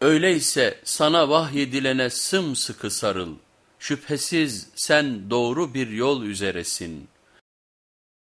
Öyleyse sana vahyedilene sımsıkı sarıl. Şüphesiz sen doğru bir yol üzeresin.''